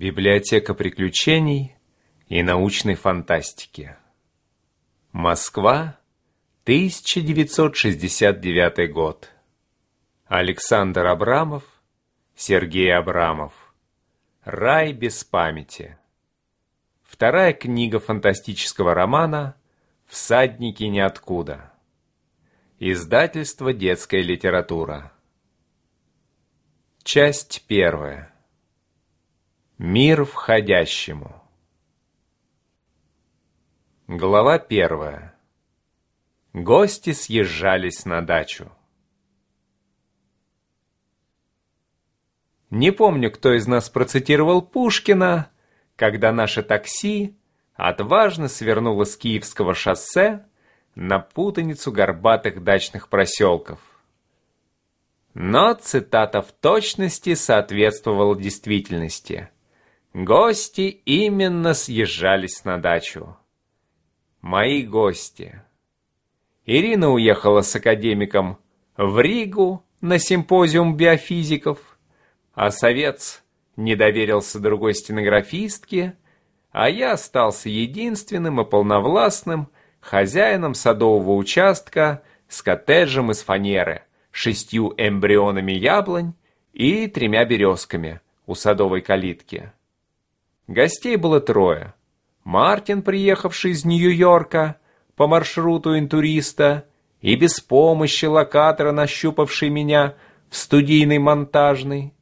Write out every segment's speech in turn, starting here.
Библиотека приключений и научной фантастики. Москва, 1969 год. Александр Абрамов, Сергей Абрамов. Рай без памяти. Вторая книга фантастического романа «Всадники ниоткуда». Издательство «Детская литература». Часть первая. Мир входящему. Глава первая. Гости съезжались на дачу. Не помню, кто из нас процитировал Пушкина, когда наше такси отважно свернуло с Киевского шоссе на путаницу горбатых дачных проселков. Но цитата в точности соответствовала действительности – Гости именно съезжались на дачу. Мои гости. Ирина уехала с академиком в Ригу на симпозиум биофизиков, а Совец не доверился другой стенографистке, а я остался единственным и полновластным хозяином садового участка с коттеджем из фанеры, шестью эмбрионами яблонь и тремя березками у садовой калитки. Гостей было трое. Мартин, приехавший из Нью-Йорка по маршруту интуриста, и без помощи локатора нащупавший меня в студийной монтажной.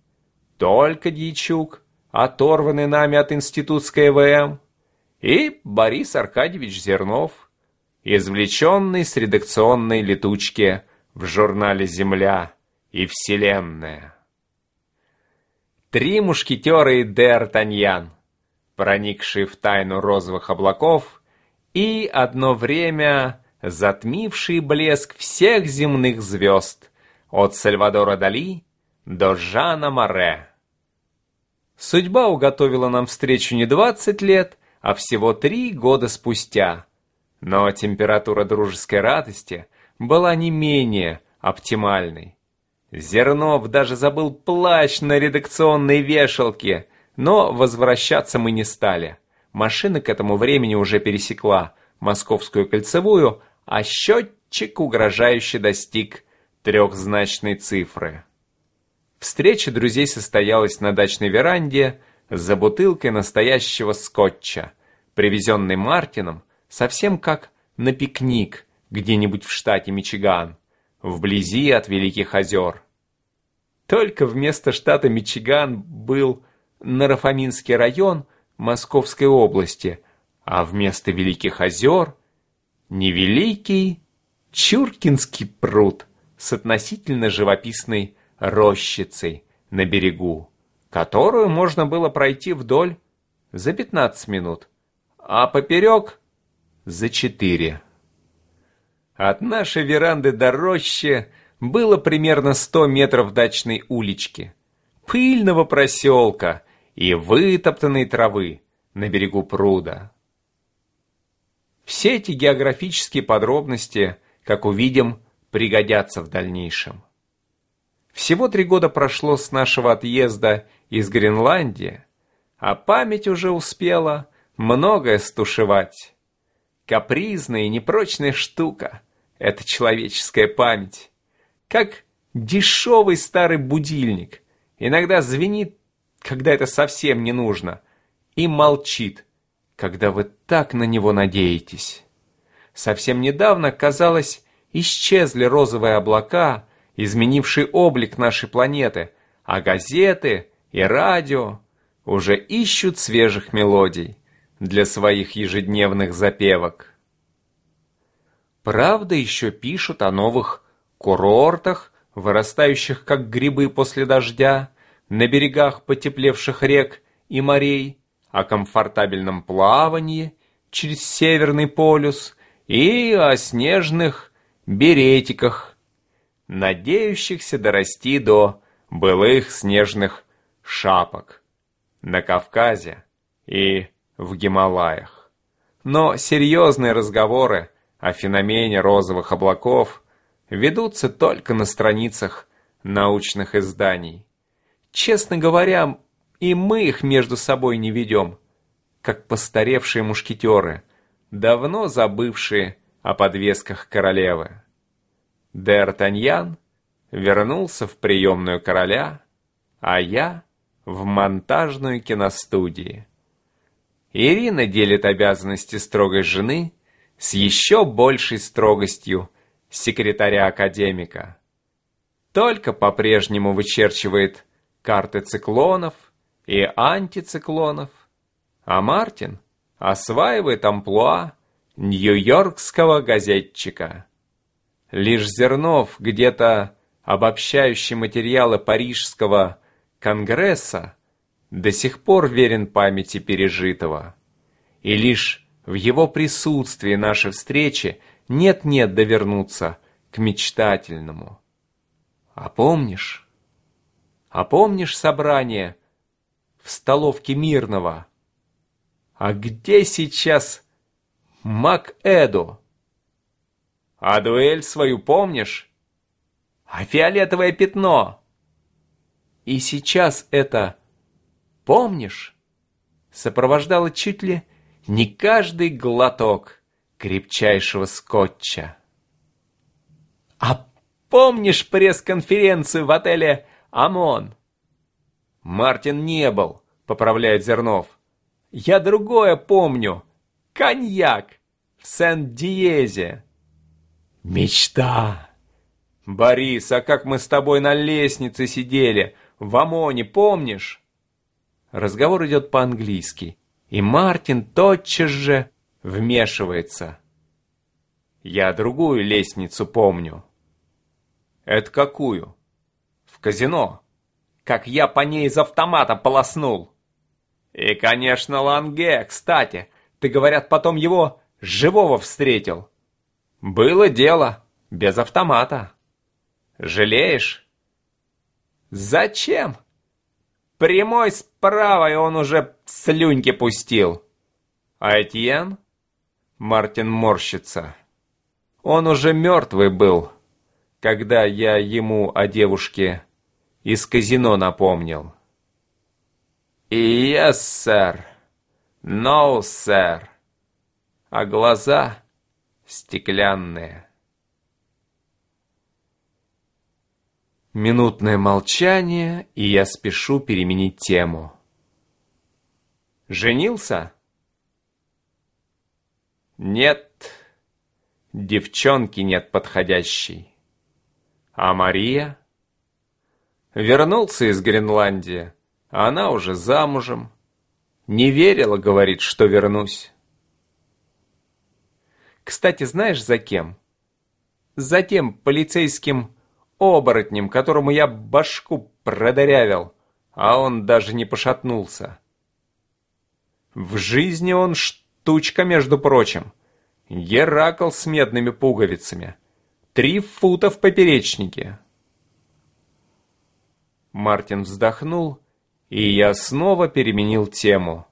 Только Дьячук, оторванный нами от институтской ВМ, и Борис Аркадьевич Зернов, извлеченный с редакционной летучки в журнале «Земля» и «Вселенная». Три мушкетера и Д'Артаньян — проникший в тайну розовых облаков и одно время затмивший блеск всех земных звезд, от Сальвадора Дали до Жана Море. Судьба уготовила нам встречу не 20 лет, а всего три года спустя. Но температура дружеской радости была не менее оптимальной. Зернов даже забыл плащ на редакционной вешалке – но возвращаться мы не стали. Машина к этому времени уже пересекла Московскую кольцевую, а счетчик угрожающе достиг трехзначной цифры. Встреча друзей состоялась на дачной веранде за бутылкой настоящего скотча, привезенной Мартином совсем как на пикник где-нибудь в штате Мичиган, вблизи от Великих озер. Только вместо штата Мичиган был Нарафаминский район Московской области, а вместо Великих озер – невеликий Чуркинский пруд с относительно живописной рощицей на берегу, которую можно было пройти вдоль за 15 минут, а поперек – за 4. От нашей веранды до рощи было примерно 100 метров дачной улички, пыльного проселка – и вытоптанной травы на берегу пруда. Все эти географические подробности, как увидим, пригодятся в дальнейшем. Всего три года прошло с нашего отъезда из Гренландии, а память уже успела многое стушевать. Капризная и непрочная штука — это человеческая память. Как дешевый старый будильник. Иногда звенит когда это совсем не нужно, и молчит, когда вы так на него надеетесь. Совсем недавно, казалось, исчезли розовые облака, изменившие облик нашей планеты, а газеты и радио уже ищут свежих мелодий для своих ежедневных запевок. Правда, еще пишут о новых курортах, вырастающих как грибы после дождя, на берегах потеплевших рек и морей, о комфортабельном плавании через Северный полюс и о снежных беретиках, надеющихся дорасти до былых снежных шапок на Кавказе и в Гималаях. Но серьезные разговоры о феномене розовых облаков ведутся только на страницах научных изданий. Честно говоря, И мы их между собой не ведем, как постаревшие мушкетеры, давно забывшие о подвесках королевы. Д'Артаньян вернулся в приемную короля, а я в монтажную киностудии. Ирина делит обязанности строгой жены с еще большей строгостью секретаря-академика. Только по-прежнему вычерчивает карты циклонов и антициклонов, а Мартин осваивает амплуа нью-йоркского газетчика. Лишь Зернов где-то обобщающий материалы Парижского конгресса до сих пор верен памяти пережитого. И лишь в его присутствии нашей встречи нет-нет довернуться к мечтательному. А помнишь? А помнишь собрание в столовке Мирного? А где сейчас Мак Эду? А дуэль свою помнишь? А фиолетовое пятно? И сейчас это помнишь? Сопровождало чуть ли не каждый глоток крепчайшего скотча. А помнишь пресс-конференцию в отеле «Амон»? Мартин не был, поправляет Зернов. Я другое помню. Коньяк в Сен-Диезе. Мечта. Борис, а как мы с тобой на лестнице сидели, в ОМОНе, помнишь? Разговор идет по-английски, и Мартин тотчас же вмешивается. Я другую лестницу помню. Это какую? В казино. Как я по ней из автомата полоснул. И, конечно, Ланге, кстати. Ты, говорят, потом его живого встретил. Было дело, без автомата. Жалеешь? Зачем? Прямой справа, и он уже слюньки пустил. А Этьен? Мартин морщится. Он уже мертвый был, когда я ему о девушке из казино напомнил. И yes, сэр. No, сэр. А глаза стеклянные. Минутное молчание, и я спешу переменить тему. Женился? Нет, девчонки нет подходящей. А Мария? Вернулся из Гренландии, а она уже замужем. Не верила, говорит, что вернусь. Кстати, знаешь, за кем? За тем полицейским оборотнем, которому я башку продырявил, а он даже не пошатнулся. В жизни он штучка, между прочим. Геракл с медными пуговицами. Три фута в поперечнике. Мартин вздохнул, и я снова переменил тему.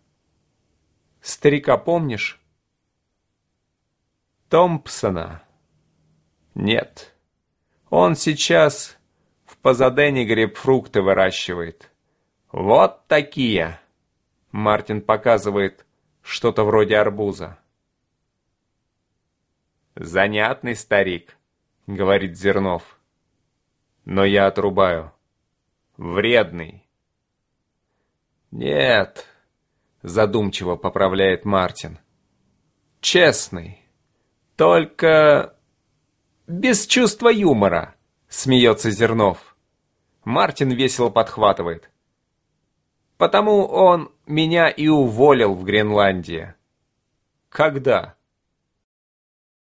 Старика помнишь? Томпсона. Нет. Он сейчас в Пазадене грейпфрукты выращивает. Вот такие. Мартин показывает что-то вроде арбуза. Занятный старик, говорит Зернов. Но я отрубаю. Вредный. Нет, задумчиво поправляет Мартин. Честный. Только без чувства юмора, смеется Зернов. Мартин весело подхватывает. Потому он меня и уволил в Гренландии. Когда?